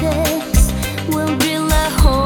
We'll be home.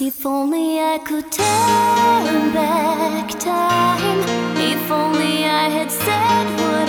If only I could turn back time. If only I had said what